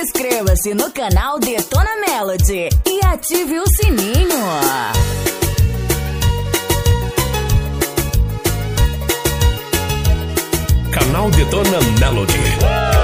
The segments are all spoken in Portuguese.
Inscreva-se no canal Detona Melody e ative o sininho. Canal Detona Melody.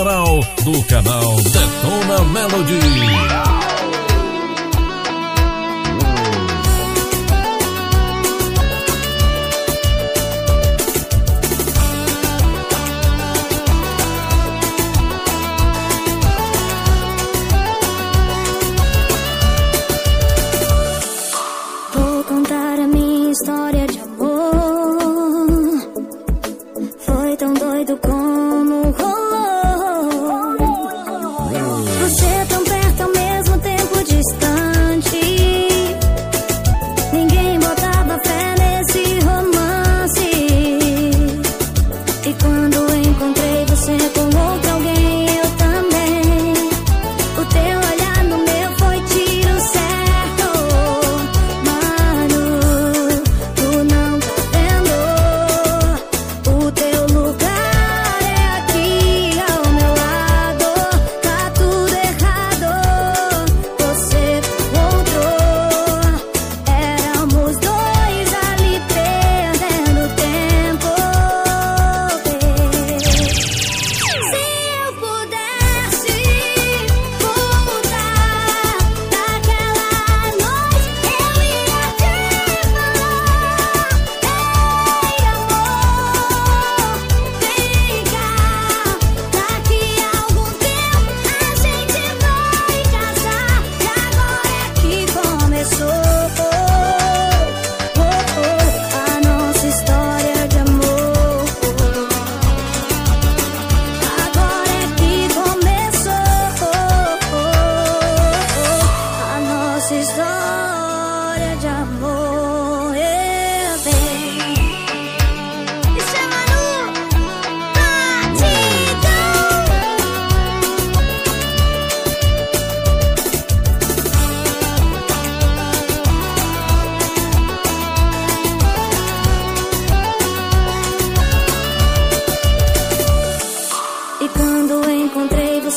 autoral do canal Detona Melody.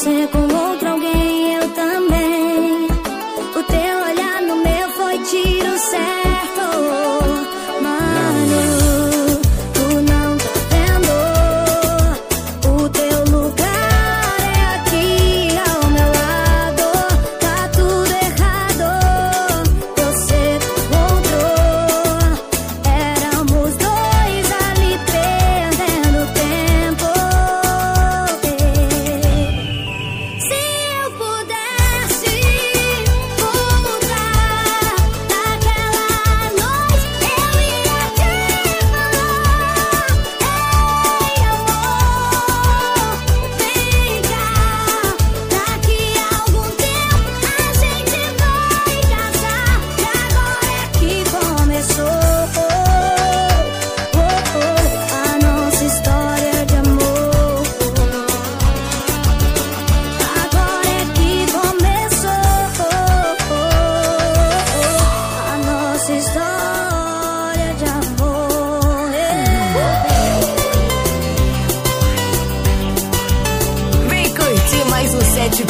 se Let you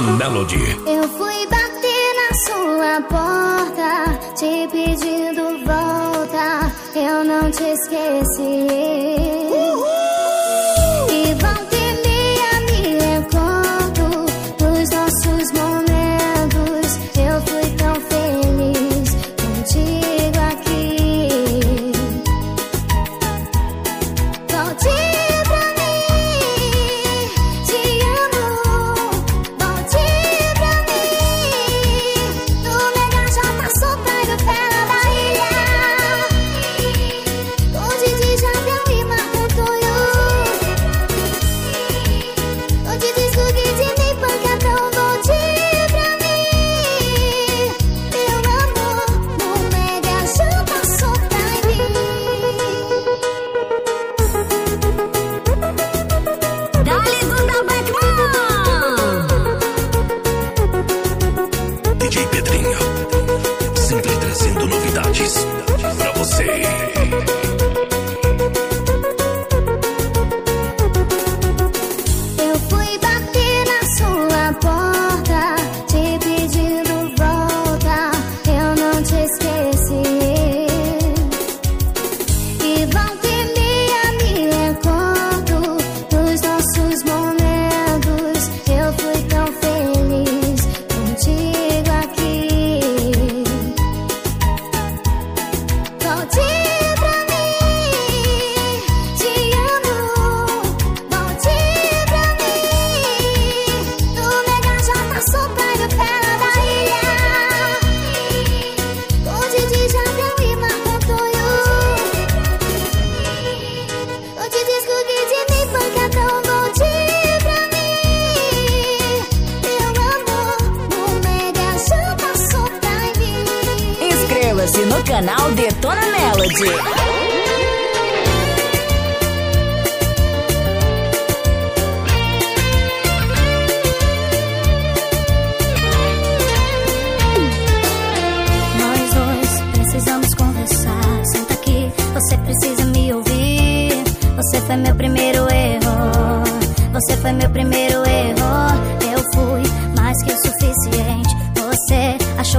Melody. Eu fui bater na sua porta, te pedindo volta. Eu não te esqueci.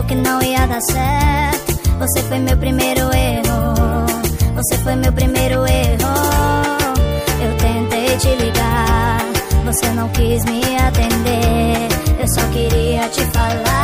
que não ia dar certo. Você foi meu primeiro erro. Você foi meu primeiro erro. Eu tentei te ligar, você não quis me atender. Eu só queria te falar.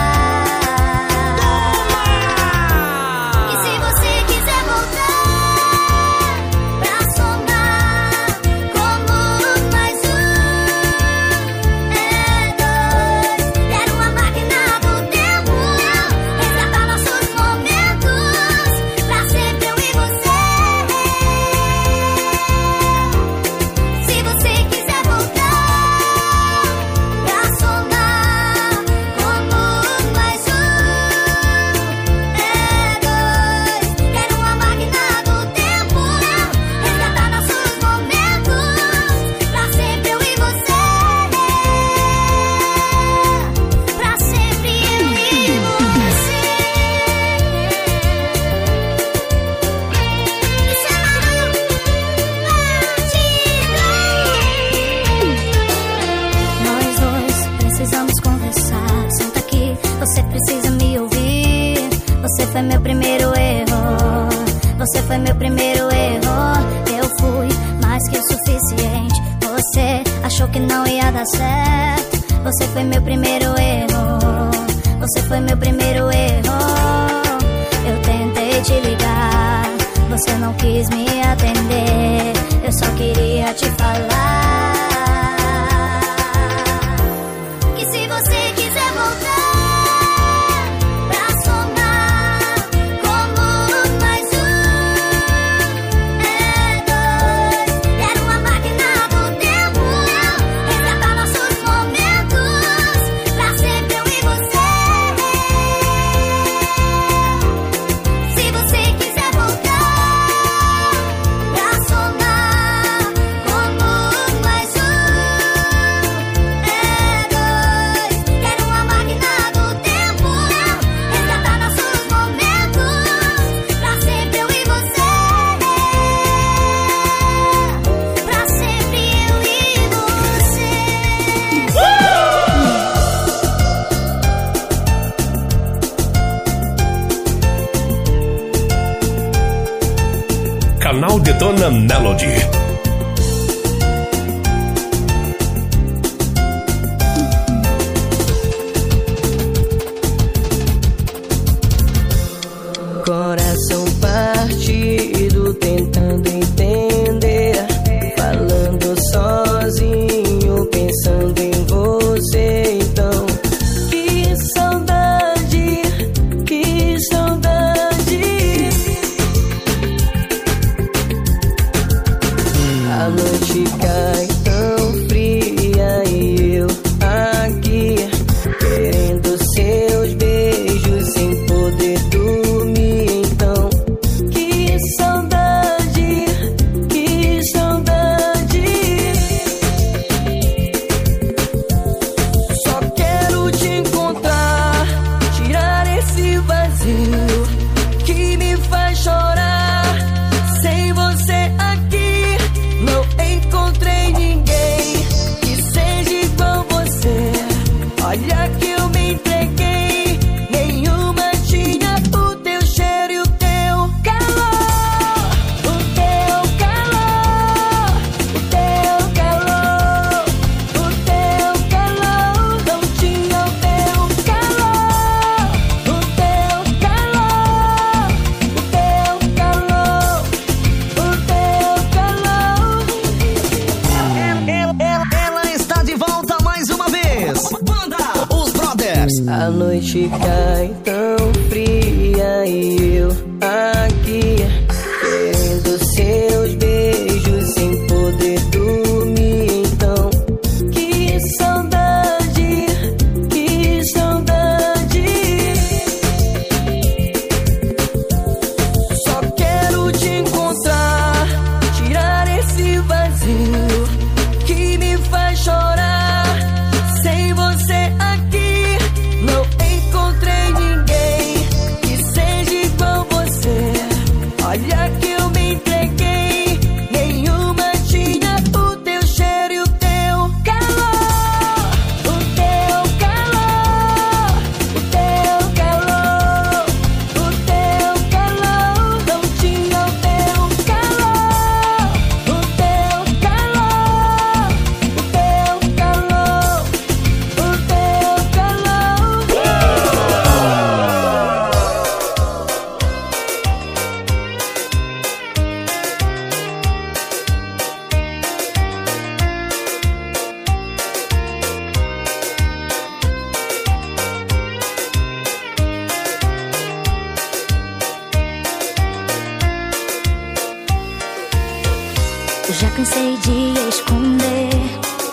Eu já cansei de esconder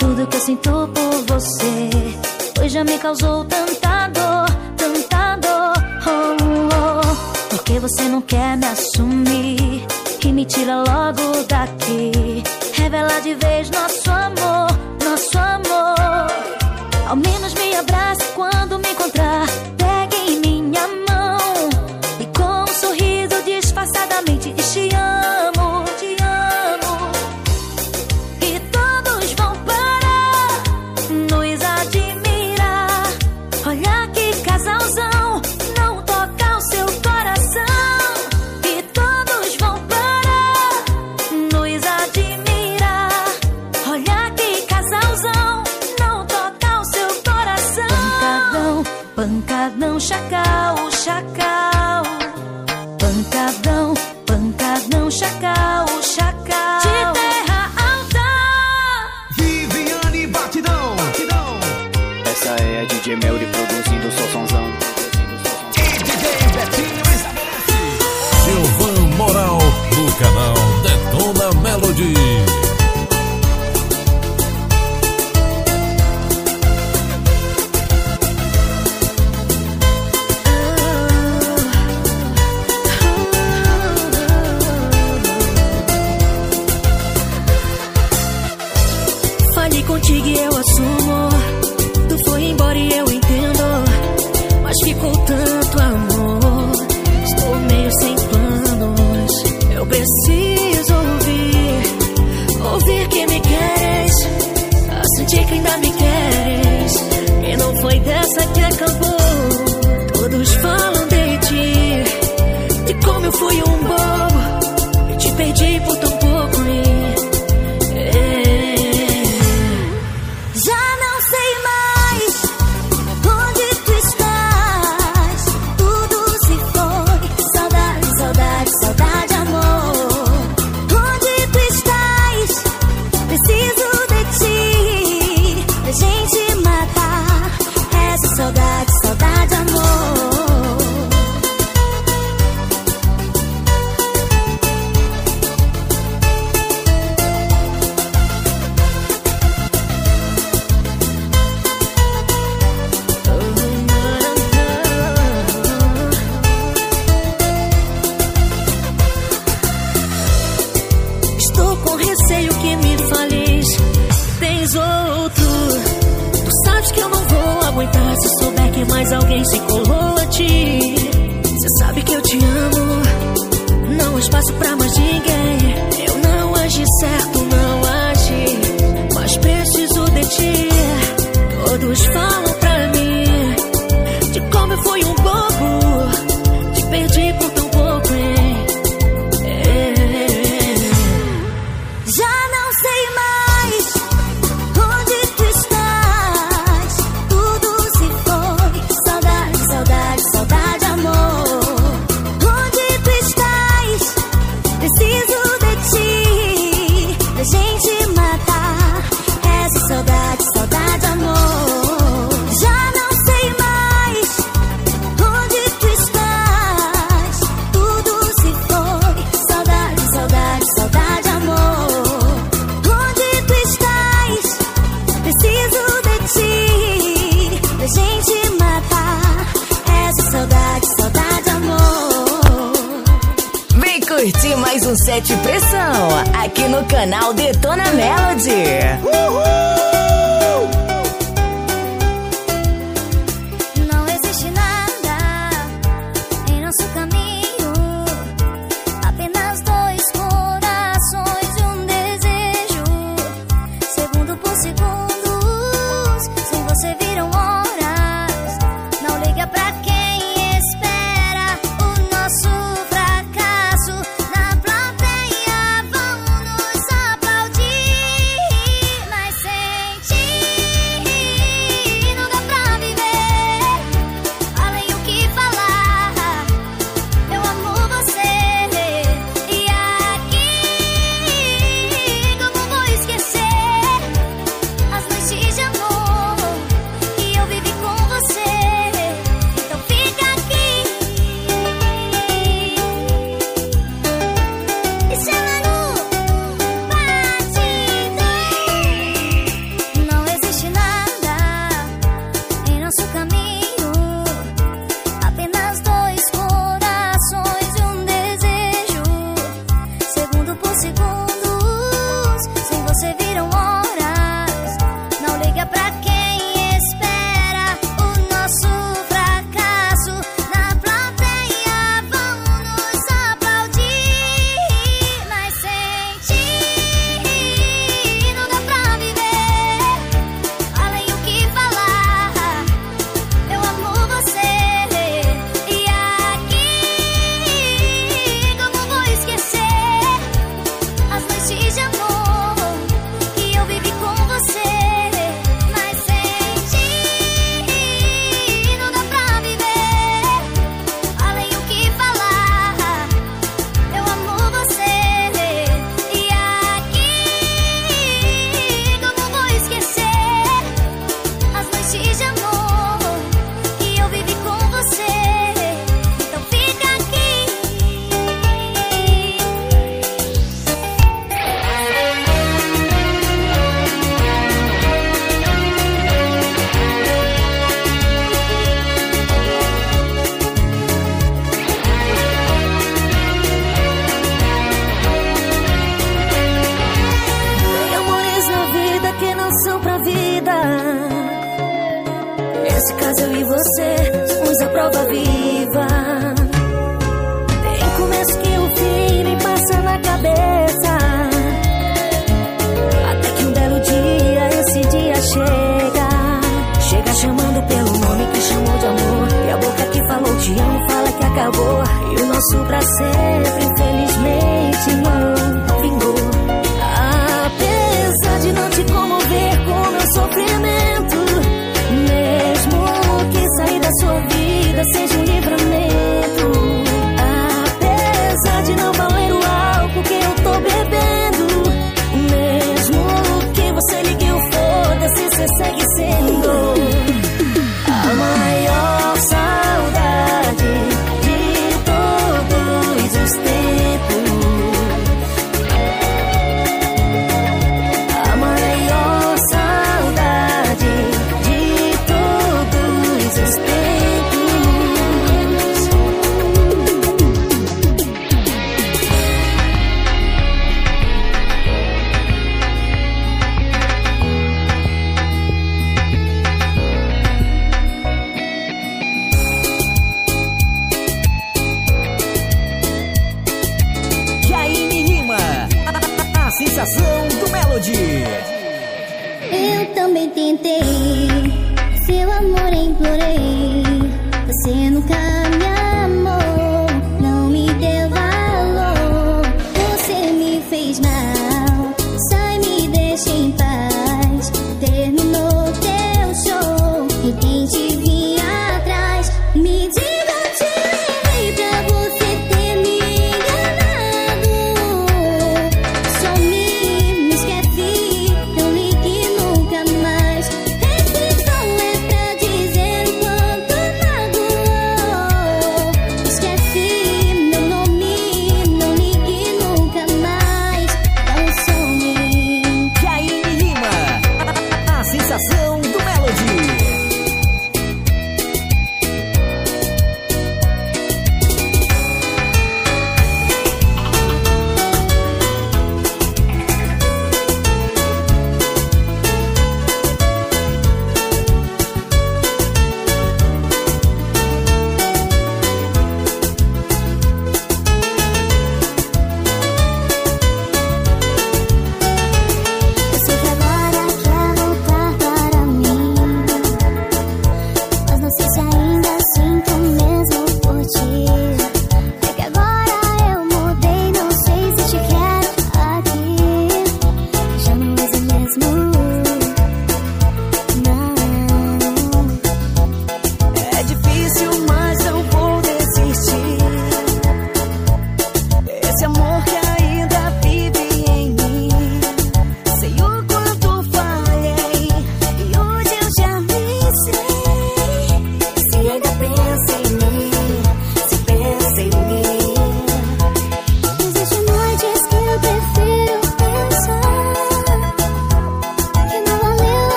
tudo que eu sinto por você. Pois já me causou tanta dor, tanta dor. Oh, oh. Porque você não quer me assumir e me tira logo daqui. Revela de vez nosso amor, nosso amor. Ao menos me Canal de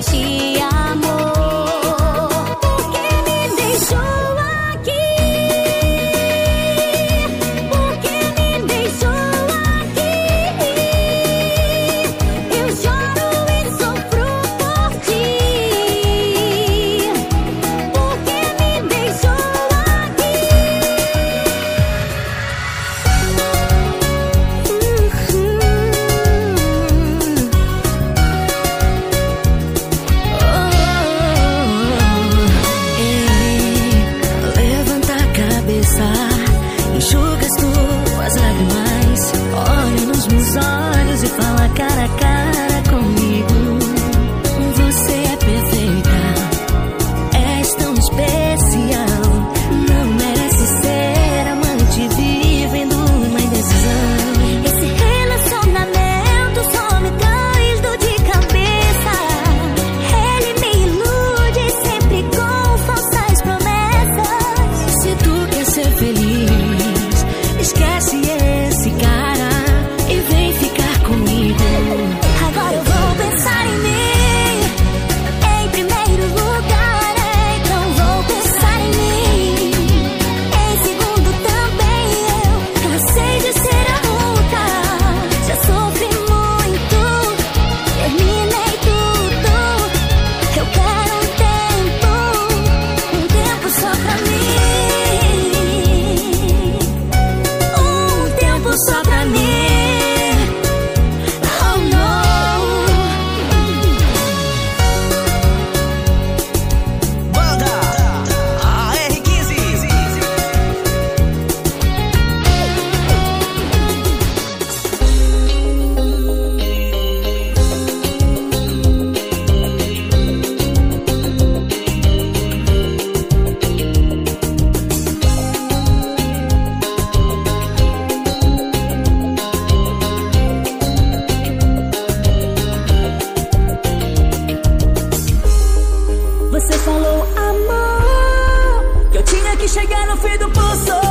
夕阳。so